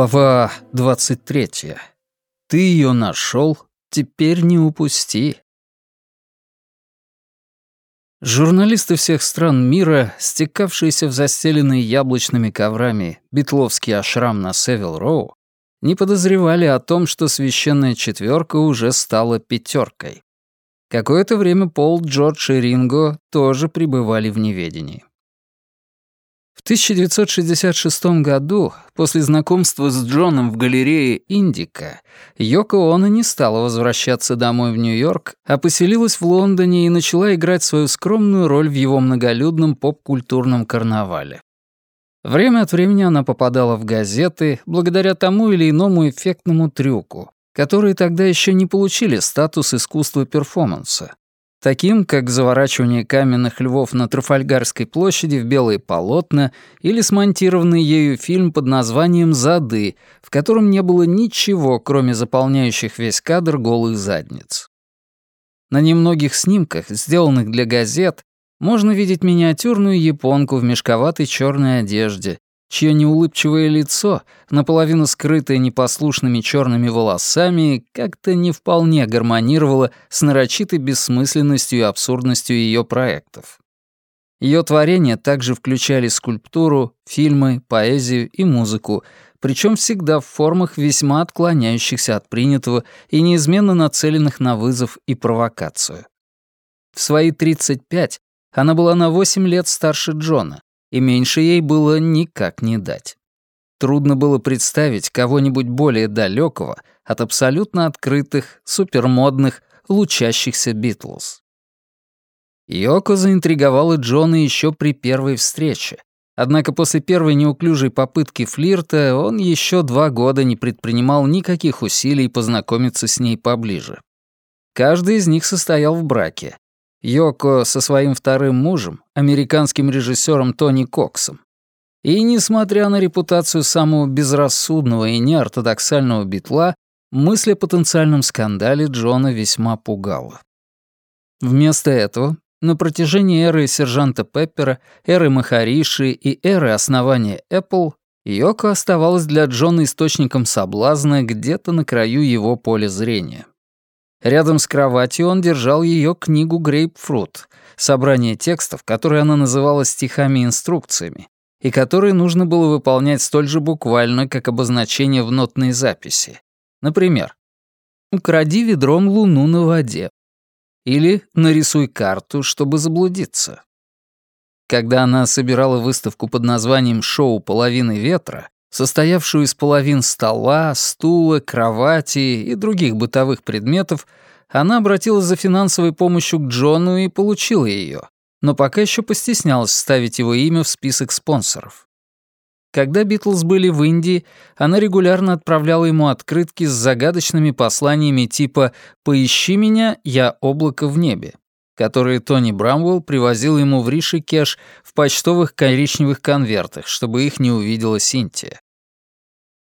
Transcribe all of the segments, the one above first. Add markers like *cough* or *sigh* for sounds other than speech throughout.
Глава 23. Ты ее нашел, теперь не упусти. Журналисты всех стран мира, стекавшиеся в застеленные яблочными коврами битловский ашрам на Севил-Роу, не подозревали о том, что священная четверка уже стала пятеркой. Какое-то время Пол, Джордж и Ринго тоже пребывали в неведении. В 1966 году, после знакомства с Джоном в галерее «Индика», Йоко Оно не стала возвращаться домой в Нью-Йорк, а поселилась в Лондоне и начала играть свою скромную роль в его многолюдном поп-культурном карнавале. Время от времени она попадала в газеты благодаря тому или иному эффектному трюку, которые тогда еще не получили статус искусства перформанса таким как заворачивание каменных львов на Трафальгарской площади в белые полотна или смонтированный ею фильм под названием «Зады», в котором не было ничего, кроме заполняющих весь кадр голых задниц. На немногих снимках, сделанных для газет, можно видеть миниатюрную японку в мешковатой черной одежде, чье неулыбчивое лицо, наполовину скрытое непослушными черными волосами, как-то не вполне гармонировало с нарочитой бессмысленностью и абсурдностью ее проектов. Ее творения также включали скульптуру, фильмы, поэзию и музыку, причем всегда в формах весьма отклоняющихся от принятого и неизменно нацеленных на вызов и провокацию. В свои 35 она была на 8 лет старше Джона, и меньше ей было никак не дать. Трудно было представить кого-нибудь более далекого от абсолютно открытых, супермодных, лучащихся Битлз. Йоко заинтриговала Джона еще при первой встрече, однако после первой неуклюжей попытки флирта он еще два года не предпринимал никаких усилий познакомиться с ней поближе. Каждый из них состоял в браке, Йоко со своим вторым мужем, американским режиссером Тони Коксом. И, несмотря на репутацию самого безрассудного и неортодоксального битла, мысль о потенциальном скандале Джона весьма пугала. Вместо этого, на протяжении эры сержанта Пеппера, эры Махариши и эры основания Apple, Йоко оставалась для Джона источником соблазна где-то на краю его поля зрения. Рядом с кроватью он держал ее книгу «Грейпфрут», собрание текстов, которые она называла стихами-инструкциями, и которые нужно было выполнять столь же буквально, как обозначение в нотной записи. Например, «Укради ведром луну на воде» или «Нарисуй карту, чтобы заблудиться». Когда она собирала выставку под названием «Шоу половины ветра», состоявшую из половин стола, стула, кровати и других бытовых предметов, она обратилась за финансовой помощью к Джону и получила ее, но пока еще постеснялась вставить его имя в список спонсоров. Когда Битлз были в Индии, она регулярно отправляла ему открытки с загадочными посланиями типа «Поищи меня, я облако в небе», которые Тони Брамвелл привозил ему в Ришикеш в почтовых коричневых конвертах, чтобы их не увидела Синтия.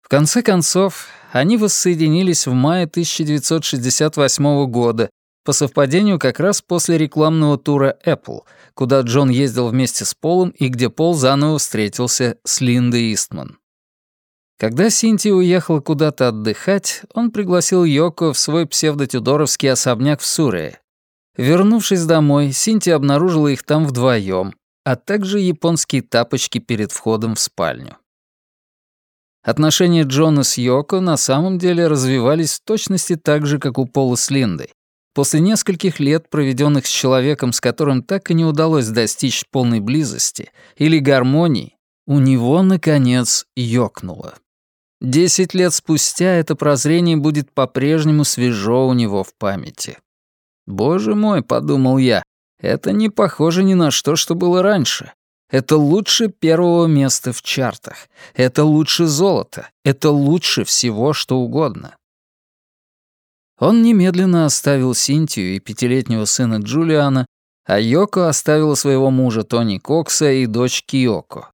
В конце концов, они воссоединились в мае 1968 года, по совпадению как раз после рекламного тура Apple, куда Джон ездил вместе с Полом и где Пол заново встретился с Линдой Истман. Когда Синтия уехала куда-то отдыхать, он пригласил Йоко в свой псевдотюдоровский особняк в Сурее, Вернувшись домой, Синтия обнаружила их там вдвоем, а также японские тапочки перед входом в спальню. Отношения Джона с Йоко на самом деле развивались в точности так же, как у Пола с Линдой. После нескольких лет, проведенных с человеком, с которым так и не удалось достичь полной близости или гармонии, у него, наконец, ёкнуло. Десять лет спустя это прозрение будет по-прежнему свежо у него в памяти. «Боже мой», — подумал я, — «это не похоже ни на что, что было раньше. Это лучше первого места в чартах. Это лучше золота. Это лучше всего, что угодно». Он немедленно оставил Синтию и пятилетнего сына Джулиана, а Йоко оставила своего мужа Тони Кокса и дочь Киоко.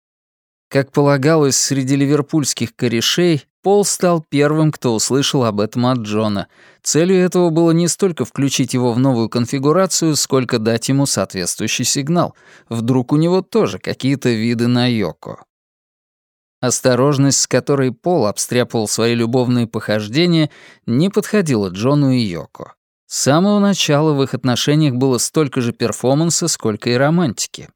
Как полагалось, среди ливерпульских корешей Пол стал первым, кто услышал об этом от Джона. Целью этого было не столько включить его в новую конфигурацию, сколько дать ему соответствующий сигнал. Вдруг у него тоже какие-то виды на Йоко. Осторожность, с которой Пол обстряпывал свои любовные похождения, не подходила Джону и Йоко. С самого начала в их отношениях было столько же перформанса, сколько и романтики.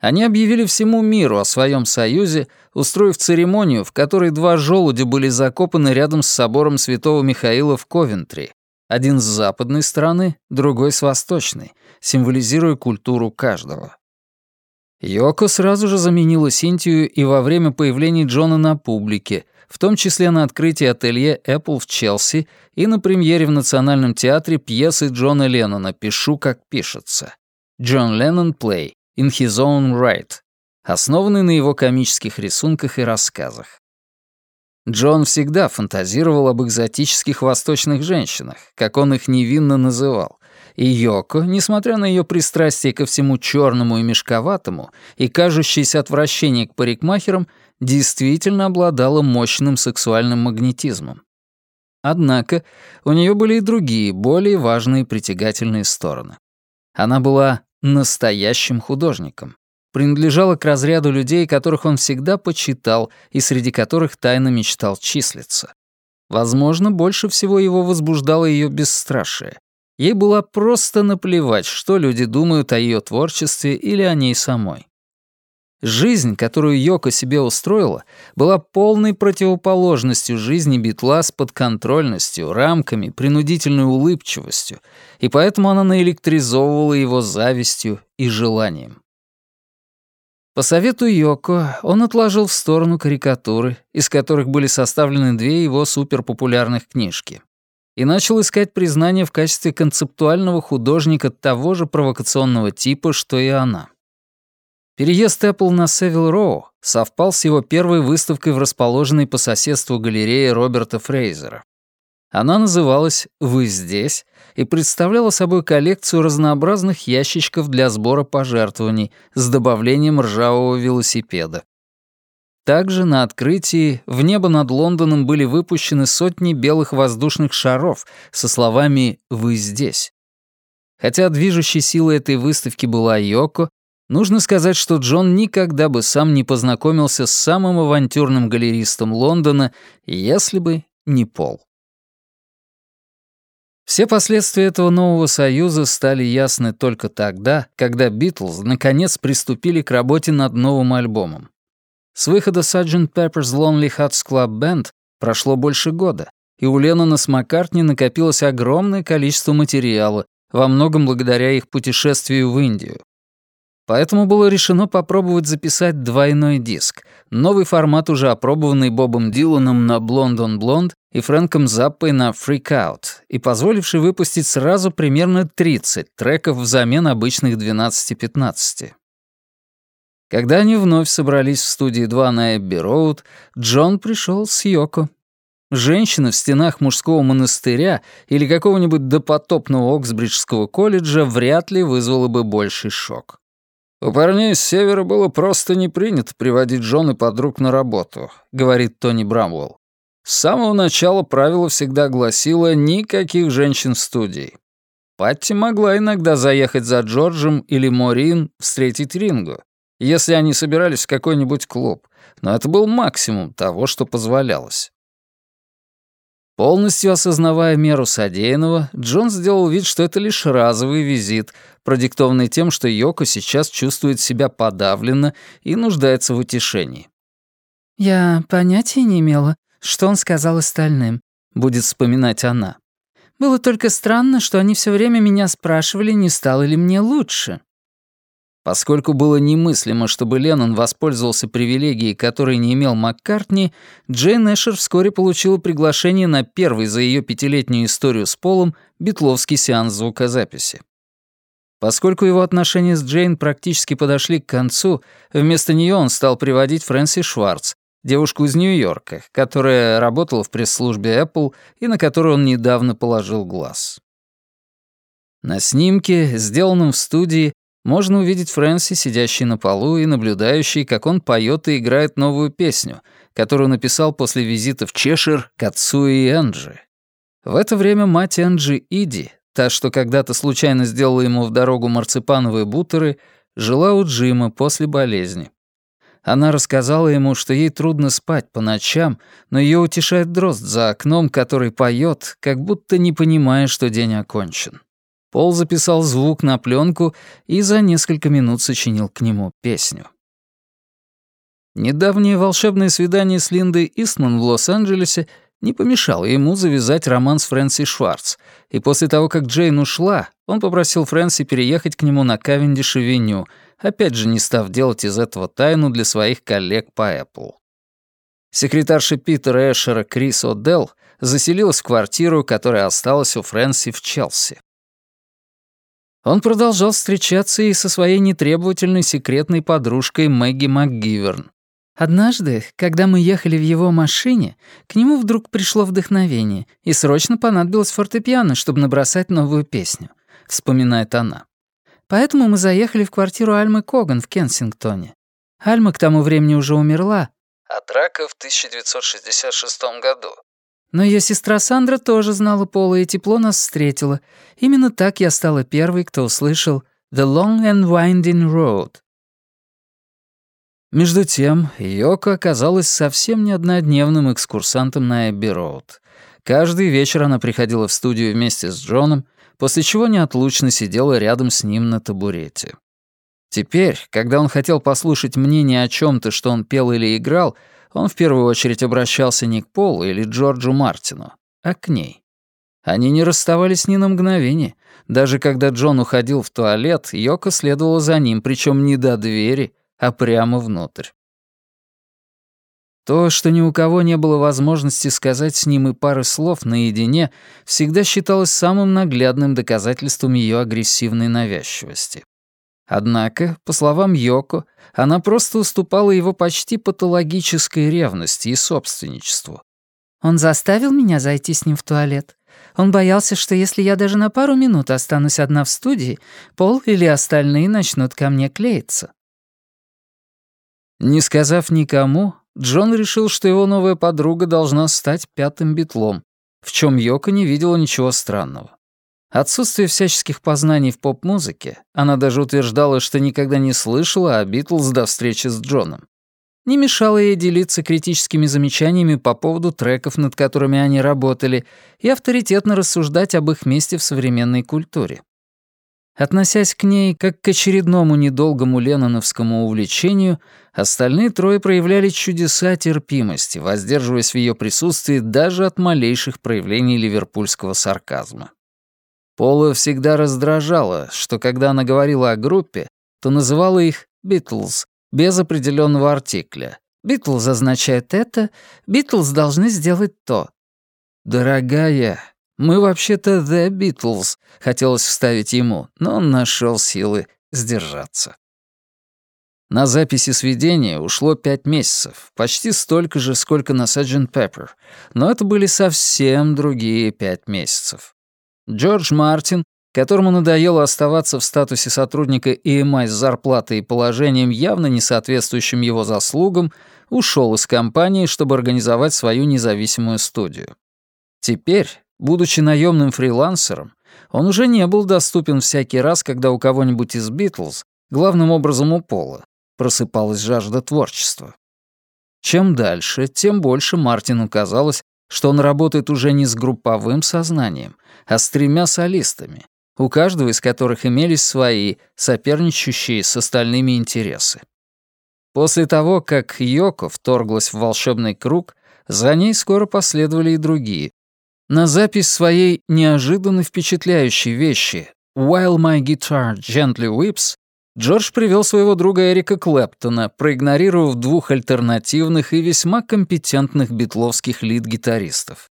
Они объявили всему миру о своем союзе, устроив церемонию, в которой два желудя были закопаны рядом с собором святого Михаила в Ковентри, один с западной стороны, другой с восточной, символизируя культуру каждого. Йоко сразу же заменила Синтию и во время появления Джона на публике, в том числе на открытии ателье Apple в Челси и на премьере в Национальном театре пьесы Джона Леннона «Пишу, как пишется». Джон Леннон Play in his own right, основанный на его комических рисунках и рассказах. Джон всегда фантазировал об экзотических восточных женщинах, как он их невинно называл, и Йоко, несмотря на ее пристрастие ко всему черному и мешковатому и кажущееся отвращение к парикмахерам, действительно обладала мощным сексуальным магнетизмом. Однако у нее были и другие, более важные притягательные стороны. Она была настоящим художником, принадлежала к разряду людей, которых он всегда почитал и среди которых тайно мечтал числиться. Возможно, больше всего его возбуждало ее бесстрашие, Ей было просто наплевать, что люди думают о ее творчестве или о ней самой. Жизнь, которую Йоко себе устроила, была полной противоположностью жизни Битла с подконтрольностью, рамками, принудительной улыбчивостью, и поэтому она наэлектризовывала его завистью и желанием. По совету Йоко он отложил в сторону карикатуры, из которых были составлены две его суперпопулярных книжки и начал искать признание в качестве концептуального художника того же провокационного типа, что и она. Переезд Apple на Севил Роу совпал с его первой выставкой в расположенной по соседству галерее Роберта Фрейзера. Она называлась «Вы здесь» и представляла собой коллекцию разнообразных ящичков для сбора пожертвований с добавлением ржавого велосипеда. Также на открытии в небо над Лондоном были выпущены сотни белых воздушных шаров со словами «Вы здесь». Хотя движущей силой этой выставки была Йоко, нужно сказать, что Джон никогда бы сам не познакомился с самым авантюрным галеристом Лондона, если бы не Пол. Все последствия этого нового союза стали ясны только тогда, когда Битлз наконец приступили к работе над новым альбомом. С выхода Sgt. Pepper's Lonely Hearts Club Band прошло больше года, и у Леннона с Маккартни накопилось огромное количество материала, во многом благодаря их путешествию в Индию. Поэтому было решено попробовать записать двойной диск, новый формат, уже опробованный Бобом Диланом на Blonde on Blonde и Фрэнком Заппой на Freak Out, и позволивший выпустить сразу примерно 30 треков взамен обычных 12-15. Когда они вновь собрались в студии 2 на Эбби-Роуд, Джон пришел с Йоко. Женщина в стенах мужского монастыря или какого-нибудь допотопного Оксбриджского колледжа вряд ли вызвала бы больший шок. «У парней с севера было просто не принято приводить жены подруг на работу», — говорит Тони Брамвелл. С самого начала правило всегда гласило «никаких женщин в студии». Патти могла иногда заехать за Джорджем или Морин встретить Рингу, если они собирались в какой-нибудь клуб, но это был максимум того, что позволялось. Полностью осознавая меру содеянного, Джон сделал вид, что это лишь разовый визит, продиктованный тем, что Йоко сейчас чувствует себя подавленно и нуждается в утешении. «Я понятия не имела, что он сказал остальным», — будет вспоминать она. «Было только странно, что они все время меня спрашивали, не стало ли мне лучше». Поскольку было немыслимо, чтобы Леннон воспользовался привилегией, которой не имел Маккартни, Джейн Эшер вскоре получила приглашение на первый за ее пятилетнюю историю с Полом битловский сеанс звукозаписи. Поскольку его отношения с Джейн практически подошли к концу, вместо нее он стал приводить Фрэнси Шварц, девушку из Нью-Йорка, которая работала в пресс-службе Apple и на которую он недавно положил глаз. На снимке, сделанном в студии, можно увидеть Фрэнси, сидящей на полу и наблюдающей, как он поет и играет новую песню, которую написал после визита в Чешир к отцу и Энджи. В это время мать Энджи Иди, та, что когда-то случайно сделала ему в дорогу марципановые бутеры, жила у Джима после болезни. Она рассказала ему, что ей трудно спать по ночам, но ее утешает дрозд за окном, который поет, как будто не понимая, что день окончен. Пол записал звук на пленку и за несколько минут сочинил к нему песню. Недавнее волшебное свидание с Линдой Истман в Лос-Анджелесе не помешало ему завязать роман с Фрэнси Шварц, и после того, как Джейн ушла, он попросил Фрэнси переехать к нему на Кавендиш-авеню — опять же не став делать из этого тайну для своих коллег по Apple. Секретарша Питера Эшера Крис О'Делл заселилась в квартиру, которая осталась у Фрэнси в Челси. Он продолжал встречаться и со своей нетребовательной секретной подружкой Мэгги МакГиверн. Однажды, когда мы ехали в его машине, к нему вдруг пришло вдохновение, и срочно понадобилось фортепиано, чтобы набросать новую песню, вспоминает она. Поэтому мы заехали в квартиру Альмы Коган в Кенсингтоне. Альма к тому времени уже умерла. От рака в 1966 году. Но ее сестра Сандра тоже знала Пола и тепло нас встретила. Именно так я стала первой, кто услышал «The Long and Winding Road». Между тем, Йоко оказалась совсем не однодневным экскурсантом на Эбби-Роуд. Каждый вечер она приходила в студию вместе с Джоном, после чего неотлучно сидела рядом с ним на табурете. Теперь, когда он хотел послушать мнение о чем то что он пел или играл, он в первую очередь обращался не к Полу или Джорджу Мартину, а к ней. Они не расставались ни на мгновение. Даже когда Джон уходил в туалет, Йока следовала за ним, причем не до двери, а прямо внутрь. То, что ни у кого не было возможности сказать с ним и пары слов наедине, всегда считалось самым наглядным доказательством ее агрессивной навязчивости. Однако, по словам Йоко, она просто уступала его почти патологической ревности и собственничеству. «Он заставил меня зайти с ним в туалет. Он боялся, что если я даже на пару минут останусь одна в студии, Пол или остальные начнут ко мне клеиться». Не сказав никому, Джон решил, что его новая подруга должна стать пятым битлом, в чем Йока не видела ничего странного. Отсутствие всяческих познаний в поп-музыке, она даже утверждала, что никогда не слышала о Битлз до встречи с Джоном, не мешало ей делиться критическими замечаниями по поводу треков, над которыми они работали, и авторитетно рассуждать об их месте в современной культуре. Относясь к ней как к очередному недолгому ленноновскому увлечению, остальные трое проявляли чудеса терпимости, воздерживаясь в ее присутствии даже от малейших проявлений ливерпульского сарказма. Пола всегда раздражала, что когда она говорила о группе, то называла их «Битлз» без определенного артикля. «Битлз» означает это, «Битлз» должны сделать то. «Дорогая, мы вообще-то The Beatles, хотелось вставить ему, но он нашел силы сдержаться. На записи сведения ушло пять месяцев, почти столько же, сколько на Sgt. Pepper, но это были совсем другие пять месяцев. Джордж Мартин, которому надоело оставаться в статусе сотрудника EMI с зарплатой и положением, явно не соответствующим его заслугам, ушел из компании, чтобы организовать свою независимую студию. Теперь Будучи наемным фрилансером, он уже не был доступен всякий раз, когда у кого-нибудь из Битлз, главным образом у Пола, просыпалась жажда творчества. Чем дальше, тем больше Мартину казалось, что он работает уже не с групповым сознанием, а с тремя солистами, у каждого из которых имелись свои, соперничающие с остальными интересы. После того, как Йоко вторглась в волшебный круг, за ней скоро последовали и другие, на запись своей неожиданно впечатляющей вещи «While my guitar gently weeps» Джордж привел своего друга Эрика Клэптона, проигнорировав двух альтернативных и весьма компетентных битловских лид-гитаристов.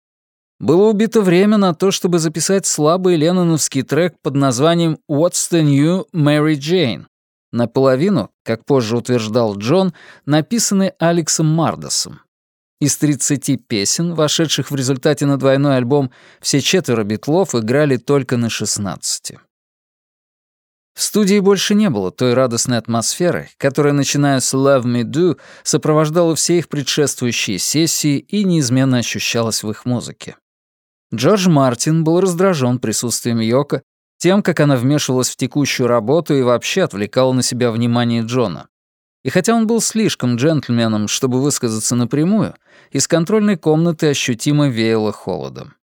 Было убито время на то, чтобы записать слабый ленноновский трек под названием «What's the New Mary Jane», наполовину, как позже утверждал Джон, написанный Алексом Мардосом. Из 30 песен, вошедших в результате на двойной альбом, все четверо битлов играли только на 16. В студии больше не было той радостной атмосферы, которая, начиная с «Love Me Do», сопровождала все их предшествующие сессии и неизменно ощущалась в их музыке. Джордж Мартин был раздражен присутствием Йока, тем, как она вмешивалась в текущую работу и вообще отвлекала на себя внимание Джона. И хотя он был слишком джентльменом, чтобы высказаться напрямую, из контрольной комнаты ощутимо веяло холодом.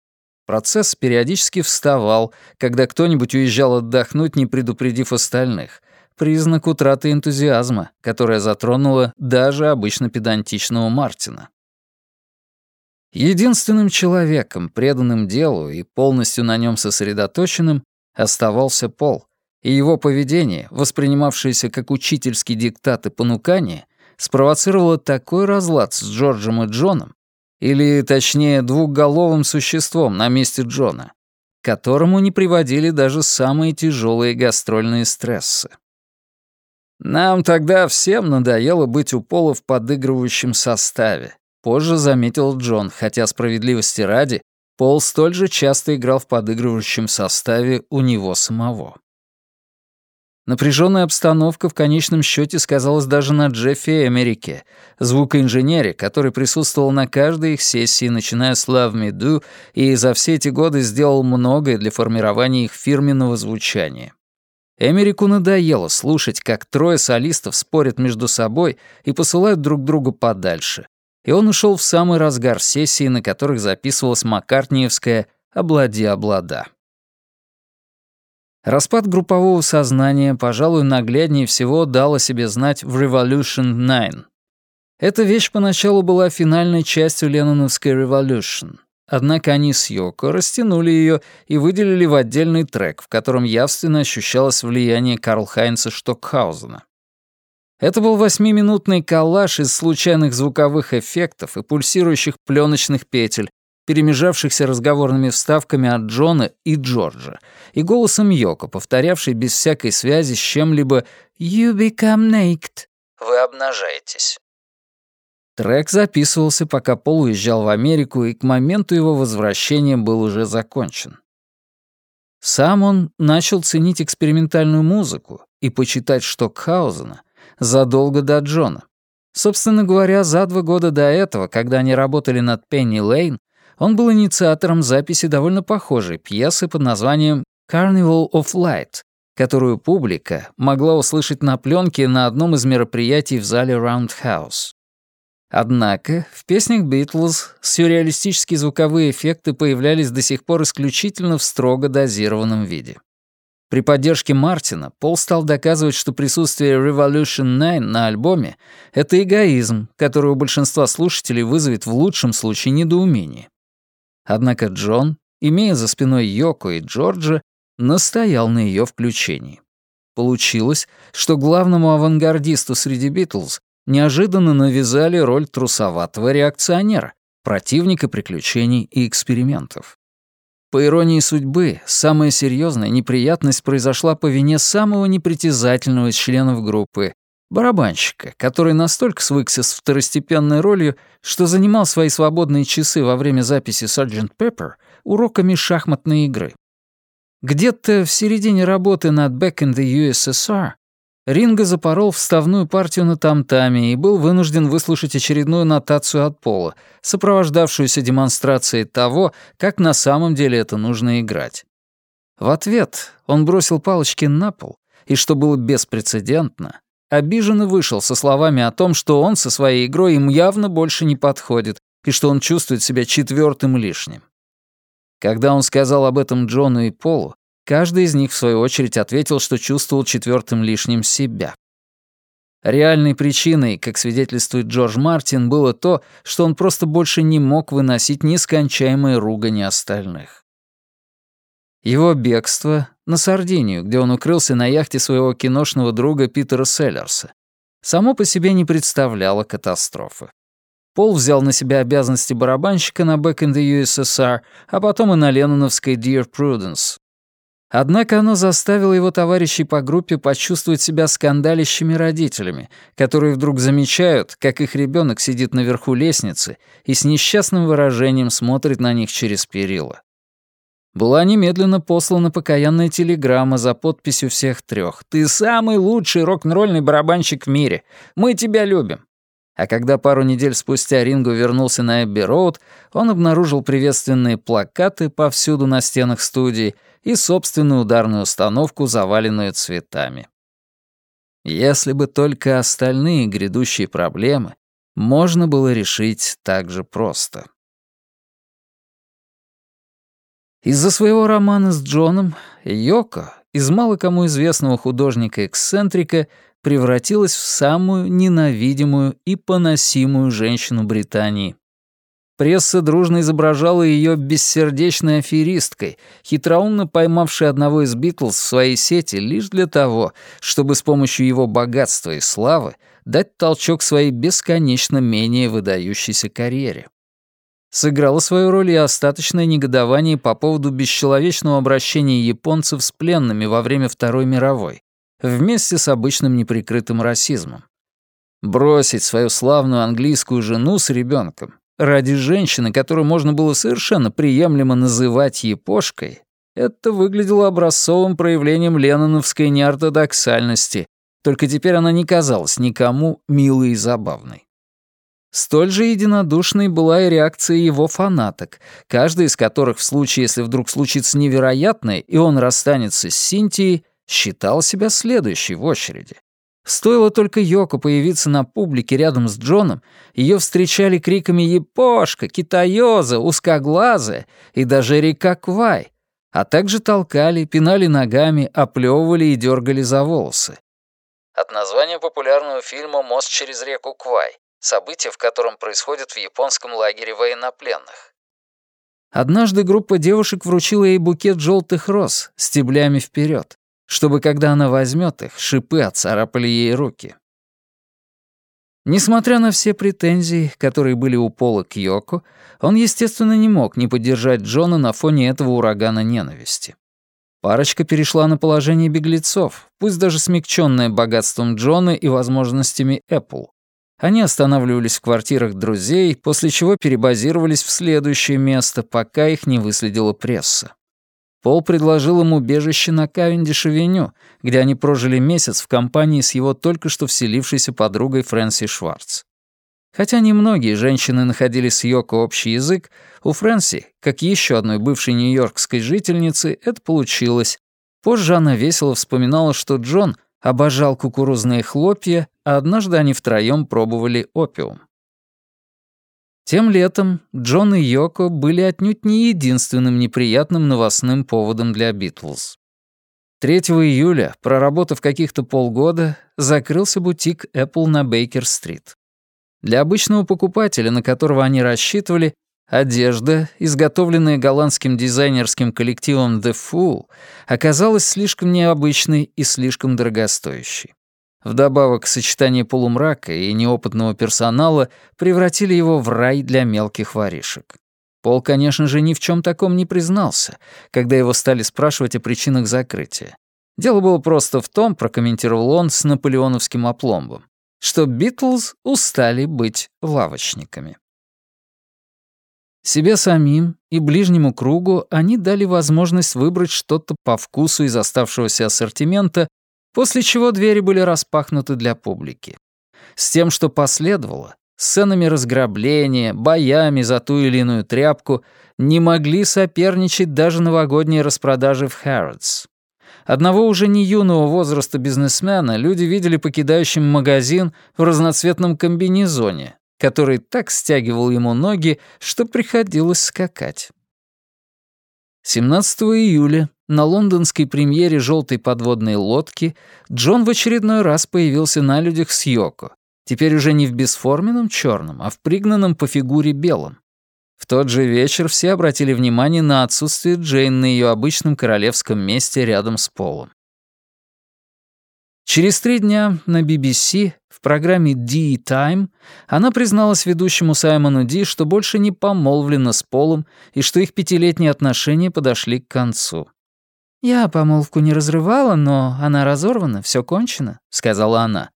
Процесс периодически вставал, когда кто-нибудь уезжал отдохнуть, не предупредив остальных. Признак утраты энтузиазма, которая затронула даже обычно педантичного Мартина. Единственным человеком, преданным делу и полностью на нем сосредоточенным, оставался Пол, и его поведение, воспринимавшееся как учительский диктат и понукание, спровоцировало такой разлад с Джорджем и Джоном, или, точнее, двухголовым существом на месте Джона, которому не приводили даже самые тяжелые гастрольные стрессы. «Нам тогда всем надоело быть у Пола в подыгрывающем составе», позже заметил Джон, хотя справедливости ради, Пол столь же часто играл в подыгрывающем составе у него самого. Напряженная обстановка в конечном счете сказалась даже на Джеффи Эмерике, звукоинженере, который присутствовал на каждой их сессии, начиная с Love Me Do, и за все эти годы сделал многое для формирования их фирменного звучания. Эмерику надоело слушать, как трое солистов спорят между собой и посылают друг друга подальше, и он ушел в самый разгар сессии, на которых записывалась Маккартниевская «Облади-облада». Распад группового сознания, пожалуй, нагляднее всего дал о себе знать в Revolution 9. Эта вещь поначалу была финальной частью Ленноновской Revolution. Однако они с Йоко растянули ее и выделили в отдельный трек, в котором явственно ощущалось влияние Карл Хайнца Штокхаузена. Это был восьмиминутный коллаж из случайных звуковых эффектов и пульсирующих пленочных петель, перемежавшихся разговорными вставками от Джона и Джорджа, и голосом Йоко, повторявший без всякой связи с чем-либо «You become naked». «Вы обнажаетесь». Трек записывался, пока Пол уезжал в Америку, и к моменту его возвращения был уже закончен. Сам он начал ценить экспериментальную музыку и почитать Штокхаузена задолго до Джона. Собственно говоря, за два года до этого, когда они работали над Пенни Лейн, он был инициатором записи довольно похожей пьесы под названием «Carnival of Light», которую публика могла услышать на пленке на одном из мероприятий в зале Roundhouse. Однако в песнях Битлз сюрреалистические звуковые эффекты появлялись до сих пор исключительно в строго дозированном виде. При поддержке Мартина Пол стал доказывать, что присутствие Revolution 9 на альбоме — это эгоизм, который у большинства слушателей вызовет в лучшем случае недоумение. Однако Джон, имея за спиной Йоко и Джорджа, настоял на ее включении. Получилось, что главному авангардисту среди Битлз неожиданно навязали роль трусоватого реакционера, противника приключений и экспериментов. По иронии судьбы, самая серьезная неприятность произошла по вине самого непритязательного из членов группы, барабанщика, который настолько свыкся с второстепенной ролью, что занимал свои свободные часы во время записи Sgt. Pepper уроками шахматной игры. Где-то в середине работы над Back in the USSR Ринго запорол вставную партию на тамтаме и был вынужден выслушать очередную нотацию от Пола, сопровождавшуюся демонстрацией того, как на самом деле это нужно играть. В ответ он бросил палочки на пол, и, что было беспрецедентно, обиженно вышел со словами о том, что он со своей игрой им явно больше не подходит и что он чувствует себя четвертым лишним. Когда он сказал об этом Джону и Полу, каждый из них, в свою очередь, ответил, что чувствовал четвертым лишним себя. Реальной причиной, как свидетельствует Джордж Мартин, было то, что он просто больше не мог выносить нескончаемые ругани остальных. Его бегство на Сардинию, где он укрылся на яхте своего киношного друга Питера Селлерса, само по себе не представляло катастрофы. Пол взял на себя обязанности барабанщика на Back in the USSR, а потом и на ленноновской Dear Prudence. Однако оно заставило его товарищей по группе почувствовать себя скандалящими родителями, которые вдруг замечают, как их ребенок сидит наверху лестницы и с несчастным выражением смотрит на них через перила. Была немедленно послана покаянная телеграмма за подписью всех трех. «Ты самый лучший рок-н-ролльный барабанщик в мире. Мы тебя любим». А когда пару недель спустя Ринго вернулся на Эбби-Роуд, он обнаружил приветственные плакаты повсюду на стенах студии и собственную ударную установку, заваленную цветами. Если бы только остальные грядущие проблемы можно было решить так же просто. Из-за своего романа с Джоном Йоко, из мало кому известного художника-эксцентрика, превратилась в самую ненавидимую и поносимую женщину Британии. Пресса дружно изображала ее бессердечной аферисткой, хитроумно поймавшей одного из Битлз в своей сети лишь для того, чтобы с помощью его богатства и славы дать толчок своей бесконечно менее выдающейся карьере. Сыграло свою роль и остаточное негодование по поводу бесчеловечного обращения японцев с пленными во время Второй мировой, вместе с обычным неприкрытым расизмом. Бросить свою славную английскую жену с ребенком Ради женщины, которую можно было совершенно приемлемо называть епошкой, это выглядело образцовым проявлением ленноновской неортодоксальности, только теперь она не казалась никому милой и забавной. Столь же единодушной была и реакция его фанаток, каждый из которых в случае, если вдруг случится невероятное, и он расстанется с Синтией, считал себя следующей в очереди. Стоило только Йоко появиться на публике рядом с Джоном, ее встречали криками «Япошка», «Китаёза», «Узкоглазая» и даже «Река Квай», а также толкали, пинали ногами, оплевывали и дергали за волосы. От названия популярного фильма «Мост через реку Квай», событие в котором происходит в японском лагере военнопленных. Однажды группа девушек вручила ей букет желтых роз, стеблями вперед чтобы, когда она возьмет их, шипы отцарапали ей руки. Несмотря на все претензии, которые были у Пола к Йоко, он, естественно, не мог не поддержать Джона на фоне этого урагана ненависти. Парочка перешла на положение беглецов, пусть даже смягченное богатством Джона и возможностями Apple. Они останавливались в квартирах друзей, после чего перебазировались в следующее место, пока их не выследила пресса. Пол предложил ему убежище на Кавендиш-авеню, где они прожили месяц в компании с его только что вселившейся подругой Фрэнси Шварц. Хотя немногие женщины находили с Йоко общий язык, у Фрэнси, как еще одной бывшей нью-йоркской жительницы, это получилось. Позже она весело вспоминала, что Джон обожал кукурузные хлопья, однажды они втроем пробовали опиум. Тем летом Джон и Йоко были отнюдь не единственным неприятным новостным поводом для Битлз. 3 июля, проработав каких-то полгода, закрылся бутик Apple на Бейкер-стрит. Для обычного покупателя, на которого они рассчитывали, одежда, изготовленная голландским дизайнерским коллективом The Fool, оказалась слишком необычной и слишком дорогостоящей. Вдобавок, сочетание полумрака и неопытного персонала превратили его в рай для мелких воришек. Пол, конечно же, ни в чем таком не признался, когда его стали спрашивать о причинах закрытия. Дело было просто в том, прокомментировал он с наполеоновским опломбом, что Битлз устали быть лавочниками. Себе самим и ближнему кругу они дали возможность выбрать что-то по вкусу из оставшегося ассортимента После чего двери были распахнуты для публики. С тем, что последовало, сценами разграбления, боями за ту или иную тряпку, не могли соперничать даже новогодние распродажи в Harrods. Одного уже не юного возраста бизнесмена люди видели покидающим магазин в разноцветном комбинезоне, который так стягивал ему ноги, что приходилось скакать. 17 июля на лондонской премьере «Желтой подводной лодки» Джон в очередной раз появился на людях с Йоко, теперь уже не в бесформенном черном, а в пригнанном по фигуре белом. В тот же вечер все обратили внимание на отсутствие Джейн на ее обычном королевском месте рядом с Полом. Через три дня на BBC в программе «Ди Time» она призналась ведущему Саймону Ди, что больше не помолвлена с Полом и что их пятилетние отношения подошли к концу. «Я помолвку не разрывала, но она разорвана, все кончено», — сказала она.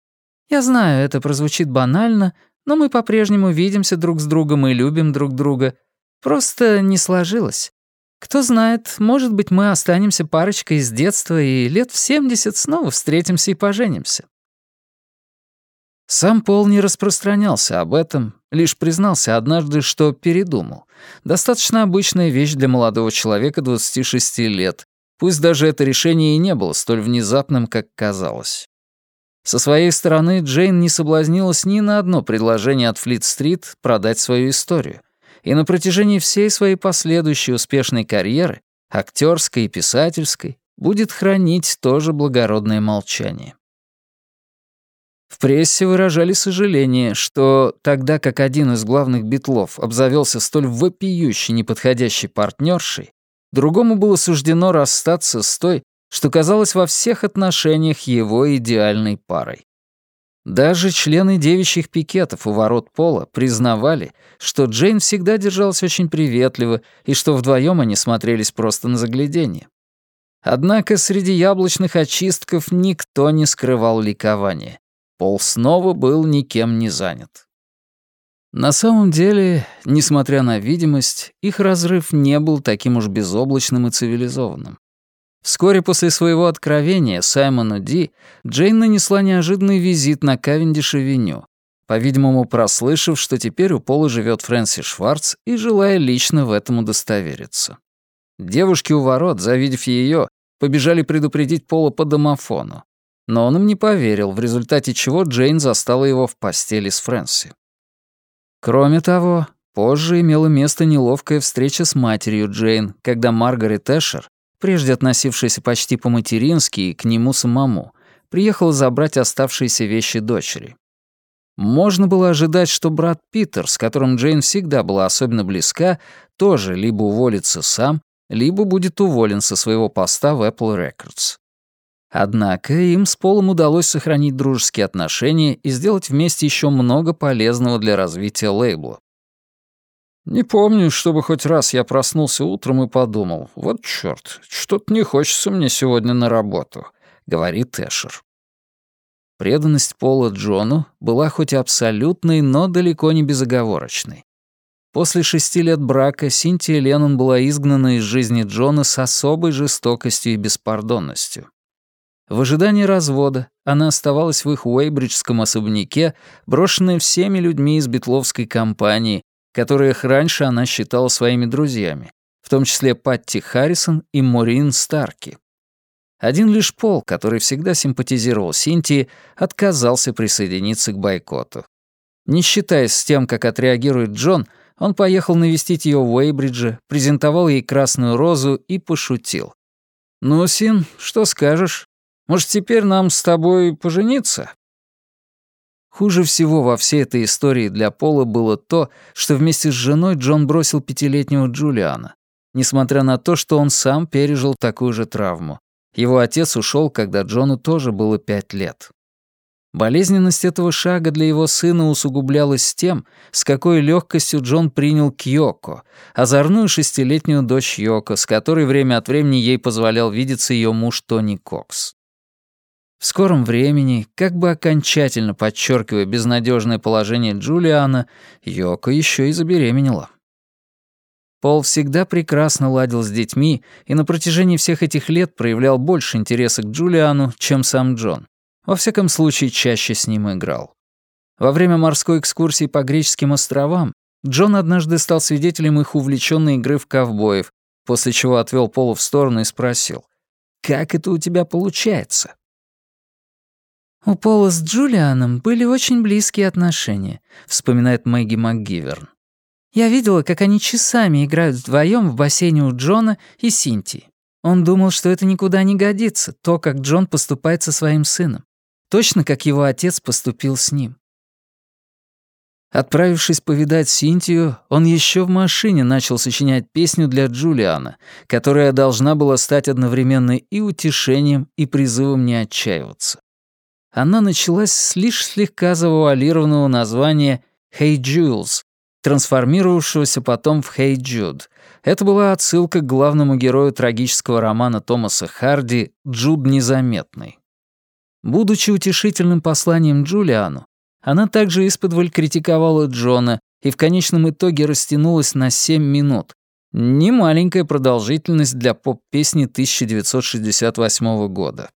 «Я знаю, это прозвучит банально, но мы по-прежнему видимся друг с другом и любим друг друга. Просто не сложилось. Кто знает, может быть, мы останемся парочкой из детства и лет в 70 снова встретимся и поженимся». Сам Пол не распространялся об этом, лишь признался однажды, что передумал. Достаточно обычная вещь для молодого человека 26 лет, Пусть даже это решение и не было столь внезапным, как казалось. Со своей стороны Джейн не соблазнилась ни на одно предложение от Флит-стрит продать свою историю, и на протяжении всей своей последующей успешной карьеры, актерской и писательской, будет хранить тоже благородное молчание. В прессе выражали сожаление, что тогда как один из главных битлов обзавелся столь вопиющей неподходящей партнершей, другому было суждено расстаться с той, что казалось во всех отношениях его идеальной парой. Даже члены девичьих пикетов у ворот Пола признавали, что Джейн всегда держалась очень приветливо и что вдвоем они смотрелись просто на загляденье. Однако среди яблочных очистков никто не скрывал ликования. Пол снова был никем не занят. На самом деле, несмотря на видимость, их разрыв не был таким уж безоблачным и цивилизованным. Вскоре после своего откровения Саймону Ди Джейн нанесла неожиданный визит на Кавендиш-авеню, по-видимому, прослышав, что теперь у Пола живет Фрэнси Шварц и желая лично в этом удостовериться. Девушки у ворот, завидев ее, побежали предупредить Пола по домофону но он им не поверил, в результате чего Джейн застала его в постели с Фрэнси. Кроме того, позже имела место неловкая встреча с матерью Джейн, когда Маргарет Эшер, прежде относившаяся почти по-матерински к нему самому, приехала забрать оставшиеся вещи дочери. Можно было ожидать, что брат Питер, с которым Джейн всегда была особенно близка, тоже либо уволится сам, либо будет уволен со своего поста в Apple Records. Однако им с Полом удалось сохранить дружеские отношения и сделать вместе еще много полезного для развития лейбла. «Не помню, чтобы хоть раз я проснулся утром и подумал, вот чёрт, что-то не хочется мне сегодня на работу», — говорит Эшер. Преданность Пола Джону была хоть и абсолютной, но далеко не безоговорочной. После шести лет брака Синтия Леннон была изгнана из жизни Джона с особой жестокостью и беспардонностью. В ожидании развода она оставалась в их Уэйбриджском особняке, брошенная всеми людьми из битловской компании, которых раньше она считала своими друзьями, в том числе Патти Харрисон и Морин Старки. Один лишь Пол, который всегда симпатизировал Синтии, отказался присоединиться к бойкоту. Не считаясь с тем, как отреагирует Джон, он поехал навестить ее в Уэйбридже, презентовал ей красную розу и пошутил. «Ну, Син, что скажешь? Может, теперь нам с тобой пожениться?» Хуже всего во всей этой истории для Пола было то, что вместе с женой Джон бросил пятилетнего Джулиана, несмотря на то, что он сам пережил такую же травму. Его отец ушел, когда Джону тоже было пять лет. Болезненность этого шага для его сына усугублялась тем, с какой легкостью Джон принял Кьоко, озорную шестилетнюю дочь Йоко, с которой время от времени ей позволял видеться ее муж Тони Кокс. В скором времени, как бы окончательно подчеркивая безнадежное положение Джулиана, Йоко еще и забеременела. Пол всегда прекрасно ладил с детьми и на протяжении всех этих лет проявлял больше интереса к Джулиану, чем сам Джон. Во всяком случае, чаще с ним играл. Во время морской экскурсии по греческим островам Джон однажды стал свидетелем их увлеченной игры в ковбоев, после чего отвел Полу в сторону и спросил, «Как это у тебя получается?» «У Пола с Джулианом были очень близкие отношения», — вспоминает Мэгги МакГиверн. «Я видела, как они часами играют вдвоем в бассейне у Джона и Синтии. Он думал, что это никуда не годится, то, как Джон поступает со своим сыном. Точно, как его отец поступил с ним. Отправившись повидать Синтию, он еще в машине начал сочинять песню для Джулиана, которая должна была стать одновременно и утешением, и призывом не отчаиваться она началась с лишь слегка завуалированного названия «Hey Jules», трансформировавшегося потом в «Hey Jude». Это была отсылка к главному герою трагического романа Томаса Харди «Джуд незаметный». Будучи утешительным посланием Джулиану, она также исподволь критиковала Джона и в конечном итоге растянулась на 7 минут. Немаленькая продолжительность для поп-песни 1968 года.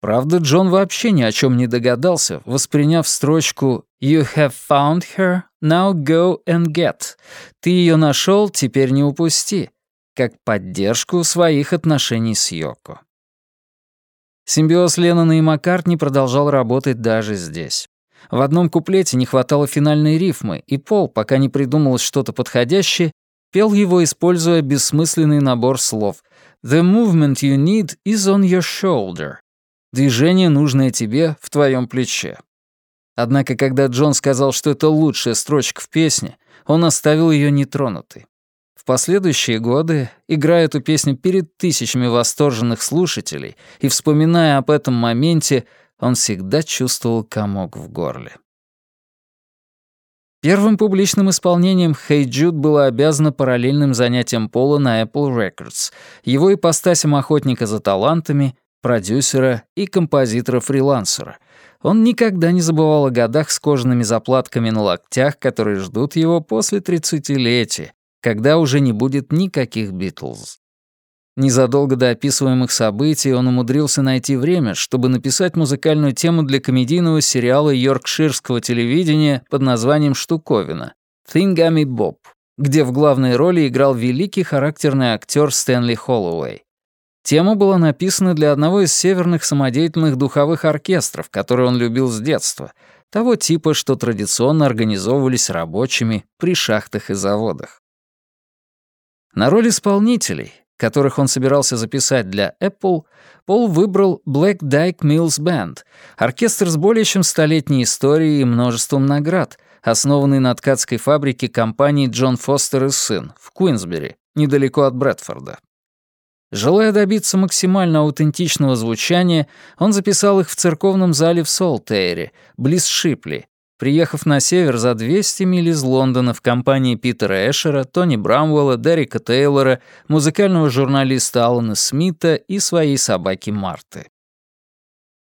Правда, Джон вообще ни о чем не догадался, восприняв строчку «You have found her, now go and get». «Ты ее нашел, теперь не упусти», как поддержку своих отношений с Йоко. Симбиоз Леннона и Маккартни продолжал работать даже здесь. В одном куплете не хватало финальной рифмы, и Пол, пока не придумалось что-то подходящее, пел его, используя бессмысленный набор слов «The movement you need is on your shoulder». «Движение, нужное тебе, в твоем плече». Однако, когда Джон сказал, что это лучшая строчка в песне, он оставил ее нетронутой. В последующие годы, играя эту песню перед тысячами восторженных слушателей и вспоминая об этом моменте, он всегда чувствовал комок в горле. Первым публичным исполнением «Hey Jude» было обязано параллельным занятием Пола на Apple Records, его ипостасям охотника за талантами, продюсера и композитора-фрилансера. Он никогда не забывал о годах с кожаными заплатками на локтях, которые ждут его после тридцатилетия, когда уже не будет никаких Битлз. Незадолго до описываемых событий он умудрился найти время, чтобы написать музыкальную тему для комедийного сериала йоркширского телевидения под названием «Штуковина» «Thingamy Bob», где в главной роли играл великий характерный актер Стэнли Холлоуэй. Тема была написана для одного из северных самодеятельных духовых оркестров, которые он любил с детства, того типа, что традиционно организовывались рабочими при шахтах и заводах. На роль исполнителей которых он собирался записать для Apple, Пол выбрал Black Dyke Mills Band, оркестр с более чем столетней историей и множеством наград, основанный на ткацкой фабрике компании Джон Фостер и сын в Куинсбери, недалеко от Брэдфорда. Желая добиться максимально аутентичного звучания, он записал их в церковном зале в Солтейре, близ Шипли, приехав на север за 200 миль из Лондона в компании Питера Эшера, Тони Брамвелла, Дерека Тейлора, музыкального журналиста Алана Смита и своей собаки Марты.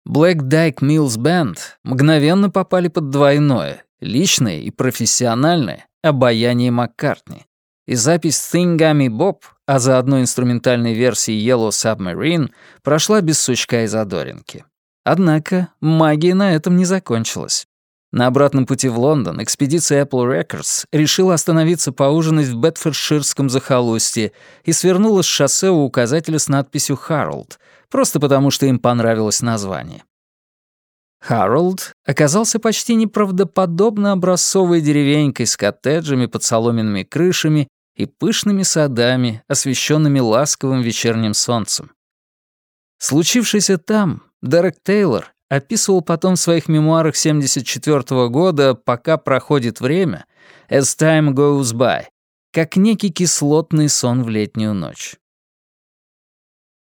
Black Dyke Mills Band мгновенно попали под двойное, личное и профессиональное, обаяние Маккартни. И запись Thingamy Bob, а заодно инструментальной версии Yellow Submarine, прошла без сучка и задоринки. Однако магия на этом не закончилась. На обратном пути в Лондон экспедиция Apple Records решила остановиться поужинать в Бетфордширском захолустье и свернула с шоссе у указателя с надписью «Харолд», просто потому что им понравилось название. Харолд оказался почти неправдоподобно образцовой деревенькой с коттеджами под соломенными крышами и пышными садами, освещенными ласковым вечерним солнцем. Случившееся там Дерек Тейлор описывал потом в своих мемуарах 74 -го года «Пока проходит время» «As time goes by», как некий кислотный сон в летнюю ночь.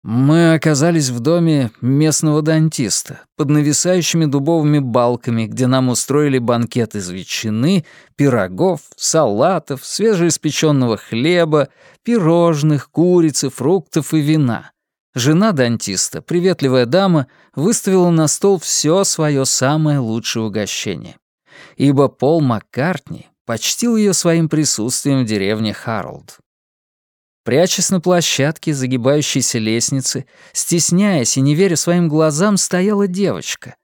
Мы оказались в доме местного дантиста, под нависающими дубовыми балками, где нам устроили банкет из ветчины, пирогов, салатов, свежеиспеченного хлеба, пирожных, курицы, фруктов и вина — Жена дантиста, приветливая дама, выставила на стол все свое самое лучшее угощение. Ибо Пол Маккартни почтил ее своим присутствием в деревне Харолд. Прячась на площадке загибающейся лестницы, стесняясь и не веря своим глазам, стояла девочка.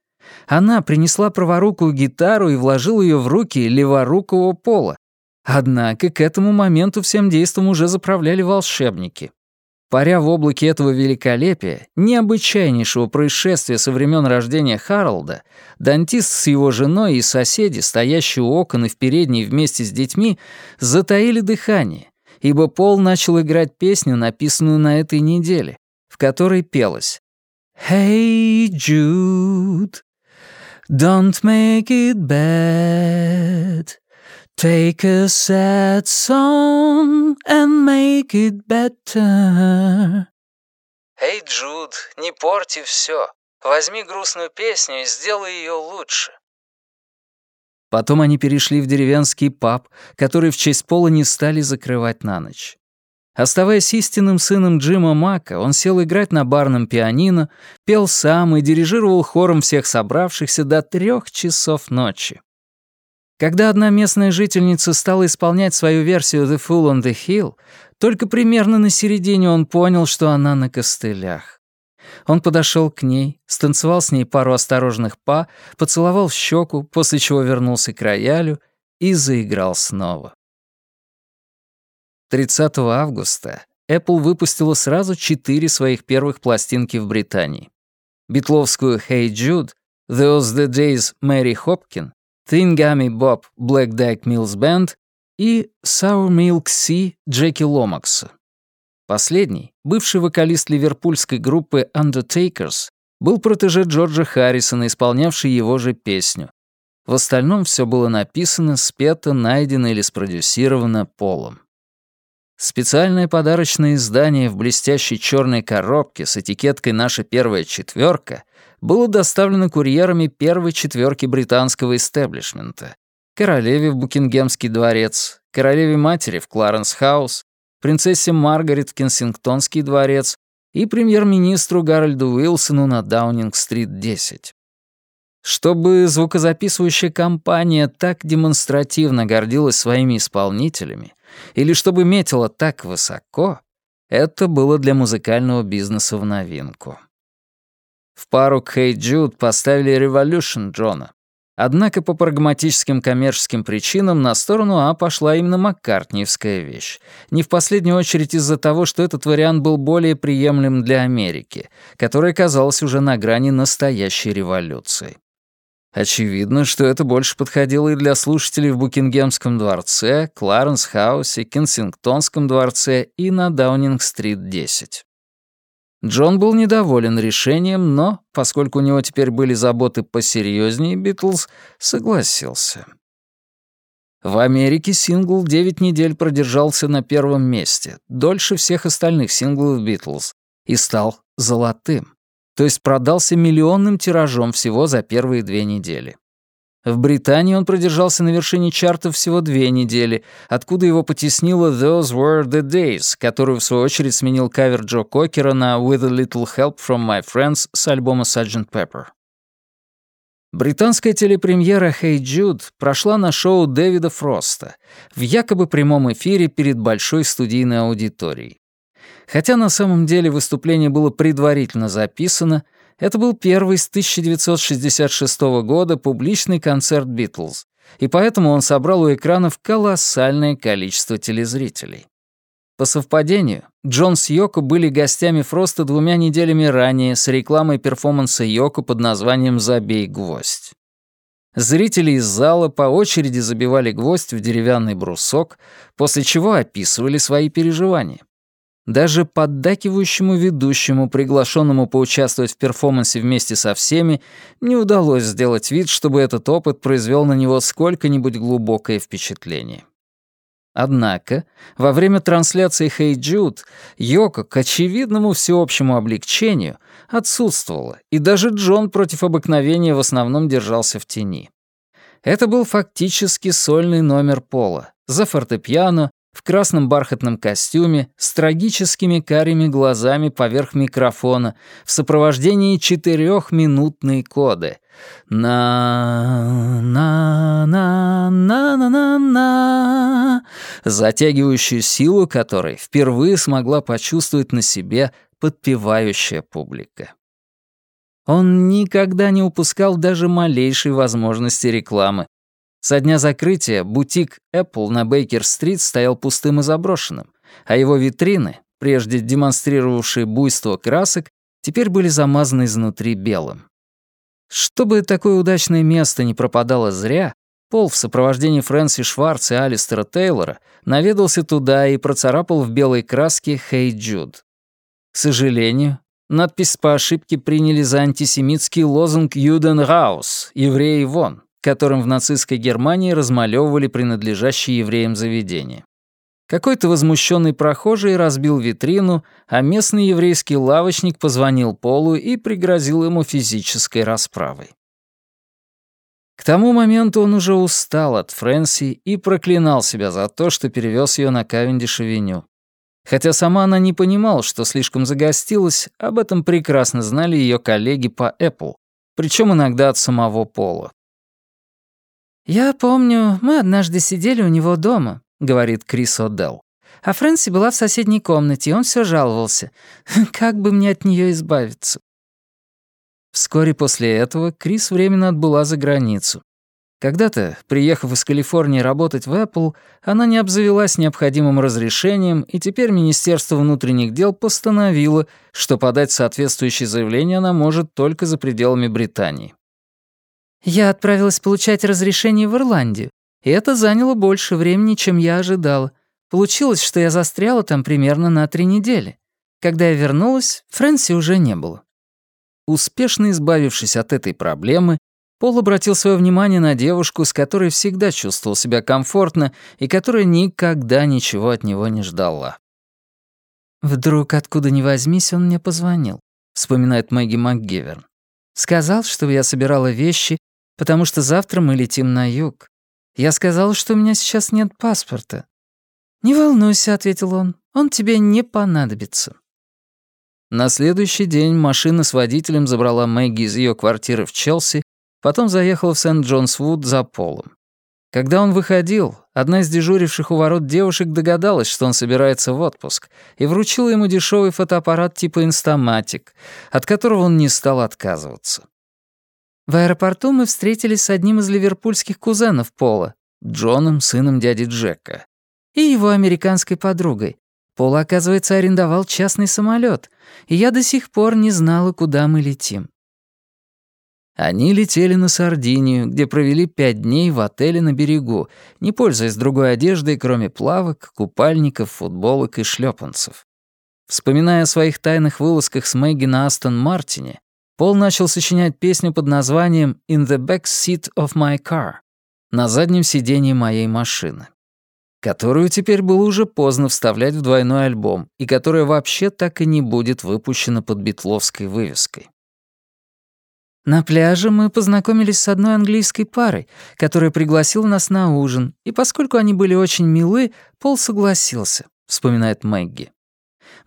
Она принесла праворукую гитару и вложила ее в руки леворукого пола. Однако к этому моменту всем действом уже заправляли волшебники. Паря в облаке этого великолепия, необычайнейшего происшествия со времен рождения Харлда, дантист с его женой и соседи, стоящие у окон и в передней вместе с детьми, затаили дыхание, ибо Пол начал играть песню, написанную на этой неделе, в которой пелось «Hey, Jude, don't make it bad». Take a sad song and make it better. Эй, Джуд, не порти все. Возьми грустную песню и сделай ее лучше. Потом они перешли в деревенский паб, который в честь Пола не стали закрывать на ночь. Оставаясь истинным сыном Джима Мака, он сел играть на барном пианино, пел сам и дирижировал хором всех собравшихся до трех часов ночи. Когда одна местная жительница стала исполнять свою версию «The Fool on the Hill», только примерно на середине он понял, что она на костылях. Он подошел к ней, станцевал с ней пару осторожных па, поцеловал в щеку, после чего вернулся к роялю и заиграл снова. 30 августа Apple выпустила сразу четыре своих первых пластинки в Британии. битловскую «Hey Jude», «Those the Days» Мэри Хопкин, «Thingamy Bob» Black Dyke Mills Band и «Sour Milk Sea» Джеки Ломакса. Последний, бывший вокалист ливерпульской группы Undertakers, был протеже Джорджа Харрисона, исполнявший его же песню. В остальном все было написано, спето, найдено или спродюсировано Полом. Специальное подарочное издание в блестящей черной коробке с этикеткой «Наша первая четверка» было доставлено курьерами первой четверки британского истеблишмента. Королеве в Букингемский дворец, королеве-матери в Кларенс-хаус, принцессе Маргарет Кенсингтонский дворец и премьер-министру Гарольду Уилсону на Даунинг-стрит 10. Чтобы звукозаписывающая компания так демонстративно гордилась своими исполнителями, или чтобы метила так высоко, это было для музыкального бизнеса в новинку. В пару к «Hey Jude» поставили «Revolution» Джона, Однако по прагматическим коммерческим причинам на сторону А пошла именно маккартниевская вещь. Не в последнюю очередь из-за того, что этот вариант был более приемлем для Америки, которая казалась уже на грани настоящей революции. Очевидно, что это больше подходило и для слушателей в Букингемском дворце, Кларенс-хаусе, Кенсингтонском дворце и на Даунинг-стрит 10. Джон был недоволен решением, но, поскольку у него теперь были заботы посерьезнее Битлз, согласился. В Америке сингл 9 недель продержался на первом месте, дольше всех остальных синглов Битлз, и стал золотым, то есть продался миллионным тиражом всего за первые две недели. В Британии он продержался на вершине чартов всего две недели, откуда его потеснило «Those Were the Days», которую, в свою очередь, сменил кавер Джо Кокера на «With a Little Help from My Friends» с альбома Sgt. Pepper. Британская телепремьера «Hey Jude» прошла на шоу Дэвида Фроста в якобы прямом эфире перед большой студийной аудиторией. Хотя на самом деле выступление было предварительно записано, это был первый с 1966 года публичный концерт «Битлз», и поэтому он собрал у экранов колоссальное количество телезрителей. По совпадению, Джон с Йоко были гостями Фроста двумя неделями ранее с рекламой перформанса Йоко под названием «Забей гвоздь». Зрители из зала по очереди забивали гвоздь в деревянный брусок, после чего описывали свои переживания. Даже поддакивающему ведущему, приглашенному поучаствовать в перформансе вместе со всеми, не удалось сделать вид, чтобы этот опыт произвел на него сколько-нибудь глубокое впечатление. Однако, во время трансляции «Hey Jude» Йоко, к очевидному всеобщему облегчению, отсутствовала, и даже Джон против обыкновения в основном держался в тени. Это был фактически сольный номер Пола за фортепиано в красном бархатном костюме, с трагическими карими глазами поверх микрофона, в сопровождении четырехминутной коды. на на на на на на на затягивающую силу которой впервые смогла почувствовать на себе подпевающая публика. Он никогда не упускал даже малейшей возможности рекламы, со дня закрытия бутик Apple на Бейкер-стрит стоял пустым и заброшенным, а его витрины, прежде демонстрировавшие буйство красок, теперь были замазаны изнутри белым. Чтобы такое удачное место не пропадало зря, Пол в сопровождении Фрэнси Шварц и Алистера Тейлора наведался туда и процарапал в белой краске «Hey Jude». К сожалению, надпись по ошибке приняли за антисемитский лозунг «Юден Раус» — «Евреи вон», которым в нацистской Германии размалевывали принадлежащие евреям заведения. Какой-то возмущенный прохожий разбил витрину, а местный еврейский лавочник позвонил Полу и пригрозил ему физической расправой. К тому моменту он уже устал от Фрэнси и проклинал себя за то, что перевез ее на Кавендиш-авеню. Хотя сама она не понимала, что слишком загостилась, об этом прекрасно знали ее коллеги по Apple, причем иногда от самого Пола. «Я помню, мы однажды сидели у него дома», — говорит Крис О'Делл. А Фрэнси была в соседней комнате, и он все жаловался. *laughs* Как бы мне от нее избавиться? Вскоре после этого Крис временно отбыла за границу. Когда-то, приехав из Калифорнии работать в Apple, она не обзавелась необходимым разрешением, и теперь Министерство внутренних дел постановило, что подать соответствующее заявление она может только за пределами Британии. «Я отправилась получать разрешение в Ирландию, и это заняло больше времени, чем я ожидала. Получилось, что я застряла там примерно на три недели. Когда я вернулась, Фрэнси уже не было». Успешно избавившись от этой проблемы, Пол обратил свое внимание на девушку, с которой всегда чувствовал себя комфортно и которая никогда ничего от него не ждала. «Вдруг, откуда ни возьмись, он мне позвонил», — вспоминает Мэгги МакГиверн. «Сказал, чтобы я собирала вещи, потому что завтра мы летим на юг. Я сказала, что у меня сейчас нет паспорта. «Не волнуйся», — ответил он, — «он тебе не понадобится». На следующий день машина с водителем забрала Мэгги из ее квартиры в Челси Потом заехал в Сент-Джонс-Вуд за Полом. Когда он выходил, одна из дежуривших у ворот девушек догадалась, что он собирается в отпуск, и вручила ему дешевый фотоаппарат типа «Инстаматик», от которого он не стал отказываться. В аэропорту мы встретились с одним из ливерпульских кузенов Пола, Джоном, сыном дяди Джека, и его американской подругой. Пол, оказывается, арендовал частный самолет, и я до сих пор не знала, куда мы летим. Они летели на Сардинию, где провели пять дней в отеле на берегу, не пользуясь другой одеждой, кроме плавок, купальников, футболок и шлепанцев. Вспоминая о своих тайных вылазках с Мэгги на Астон Мартине, Пол начал сочинять песню под названием «In the back seat of my car» — «На заднем сидении моей машины», которую теперь было уже поздно вставлять в двойной альбом и которая вообще так и не будет выпущена под битловской вывеской. На пляже мы познакомились с одной английской парой, которая пригласила нас на ужин, и поскольку они были очень милы, Пол согласился, вспоминает Мэгги.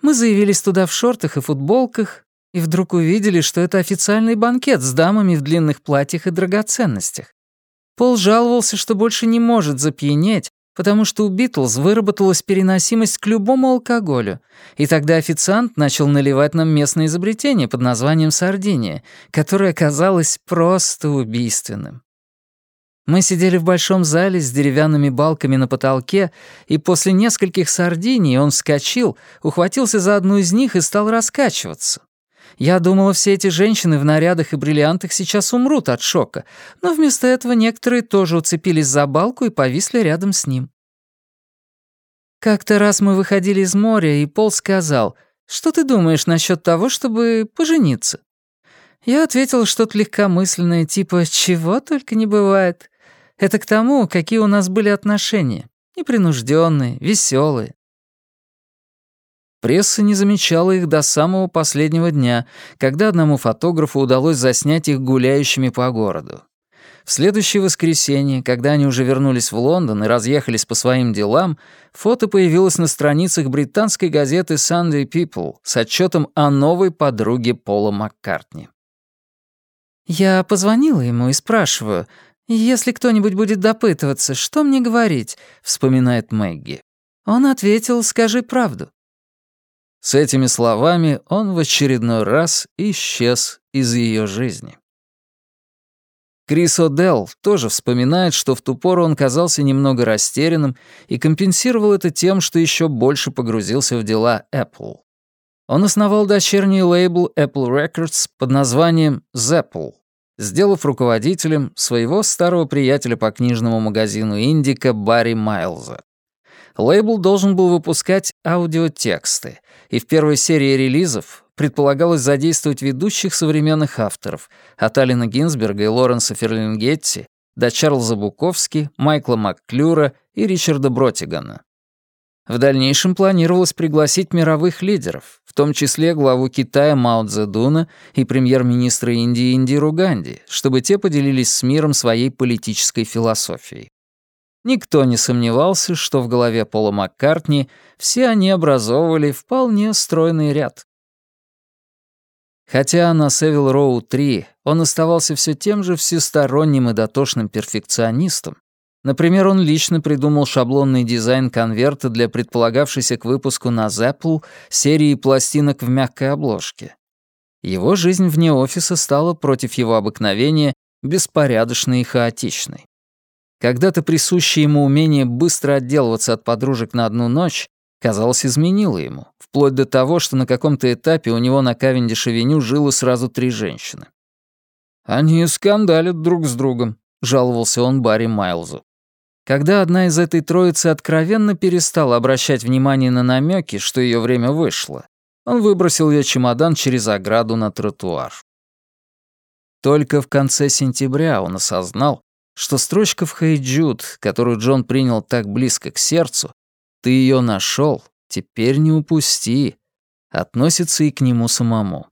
Мы заявились туда в шортах и футболках, и вдруг увидели, что это официальный банкет с дамами в длинных платьях и драгоценностях. Пол жаловался, что больше не может запьянеть, потому что у Битлз выработалась переносимость к любому алкоголю, и тогда официант начал наливать нам местное изобретение под названием «Сардиния», которое оказалось просто убийственным. Мы сидели в большом зале с деревянными балками на потолке, и после нескольких сардиний он вскочил, ухватился за одну из них и стал раскачиваться. Я думала, все эти женщины в нарядах и бриллиантах сейчас умрут от шока, но вместо этого некоторые тоже уцепились за балку и повисли рядом с ним. Как-то раз мы выходили из моря, и Пол сказал, «Что ты думаешь насчет того, чтобы пожениться?» Я ответила что-то легкомысленное, типа «Чего только не бывает». Это к тому, какие у нас были отношения. Непринужденные, веселые. Пресса не замечала их до самого последнего дня, когда одному фотографу удалось заснять их гуляющими по городу. В следующее воскресенье, когда они уже вернулись в Лондон и разъехались по своим делам, фото появилось на страницах британской газеты Sunday People с отчетом о новой подруге Пола Маккартни. «Я позвонила ему и спрашиваю, если кто-нибудь будет допытываться, что мне говорить?» — вспоминает Мэгги. Он ответил, «Скажи правду». С этими словами он в очередной раз исчез из ее жизни. Крис О'Делл тоже вспоминает, что в ту пору он казался немного растерянным и компенсировал это тем, что еще больше погрузился в дела Apple. Он основал дочерний лейбл Apple Records под названием Zapple, сделав руководителем своего старого приятеля по книжному магазину «Индика» Барри Майлза. Лейбл должен был выпускать аудиотексты, и в первой серии релизов предполагалось задействовать ведущих современных авторов от Алина Гинзберга и Лоренса Ферлингетти до Чарльза Буковски, Майкла Макклюра и Ричарда Бротигана. В дальнейшем планировалось пригласить мировых лидеров, в том числе главу Китая Мао Цзэдуна и премьер-министра Индии Индиру Ганди, чтобы те поделились с миром своей политической философией. Никто не сомневался, что в голове Пола Маккартни все они образовывали вполне стройный ряд. Хотя на Севил Роу 3 он оставался все тем же всесторонним и дотошным перфекционистом, например, он лично придумал шаблонный дизайн конверта для предполагавшейся к выпуску на Apple серии пластинок в мягкой обложке. Его жизнь вне офиса стала против его обыкновения беспорядочной и хаотичной. Когда-то присущее ему умение быстро отделываться от подружек на одну ночь, казалось, изменило ему, вплоть до того, что на каком-то этапе у него на Кавендиш-авеню жило сразу три женщины. «Они скандалят друг с другом», — жаловался он Барри Майлзу. Когда одна из этой троицы откровенно перестала обращать внимание на намеки, что ее время вышло, он выбросил ее чемодан через ограду на тротуар. Только в конце сентября он осознал, что строчка в «Хей Джуд», которую Джон принял так близко к сердцу, «Ты ее нашел, теперь не упусти», относится и к нему самому.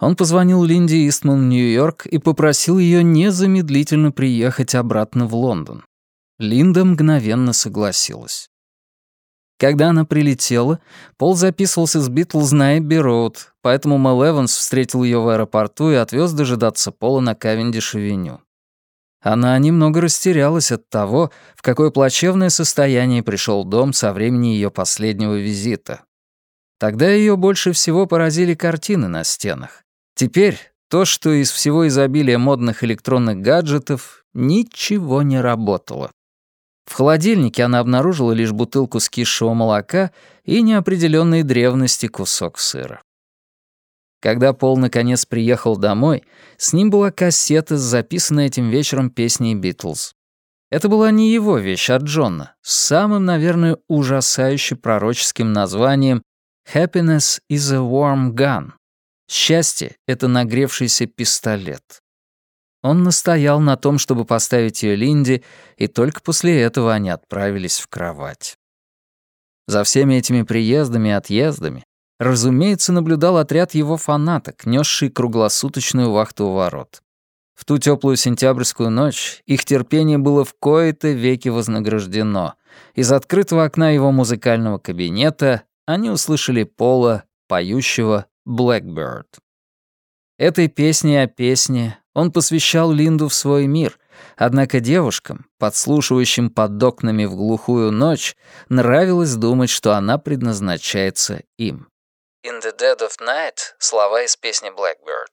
Он позвонил Линде Истман в Нью-Йорк и попросил ее незамедлительно приехать обратно в Лондон. Линда мгновенно согласилась. Когда она прилетела, Пол записывался с Битлз на Эбби Роуд, поэтому Мэл Эванс встретил ее в аэропорту и отвез дожидаться Пола на Кавендиш-авеню. Она немного растерялась от того, в какое плачевное состояние пришел дом со времени ее последнего визита. Тогда ее больше всего поразили картины на стенах. Теперь то, что из всего изобилия модных электронных гаджетов, ничего не работало. В холодильнике она обнаружила лишь бутылку скисшего молока и неопределенной древности кусок сыра. Когда Пол наконец приехал домой, с ним была кассета с записанной этим вечером песней «Битлз». Это была не его вещь, а Джона, с самым, наверное, ужасающе пророческим названием «Happiness is a warm gun». Счастье — это нагревшийся пистолет. Он настоял на том, чтобы поставить ее Линде, и только после этого они отправились в кровать. За всеми этими приездами и отъездами, разумеется, наблюдал отряд его фанаток, несший круглосуточную вахту у ворот. В ту теплую сентябрьскую ночь их терпение было в кои-то веки вознаграждено. Из открытого окна его музыкального кабинета они услышали Пола, поющего «Blackbird». Этой песне о песне он посвящал Линду в свой мир, однако девушкам, подслушивающим под окнами в глухую ночь, нравилось думать, что она предназначается им. «In the dead of night» — слова из песни «Blackbird».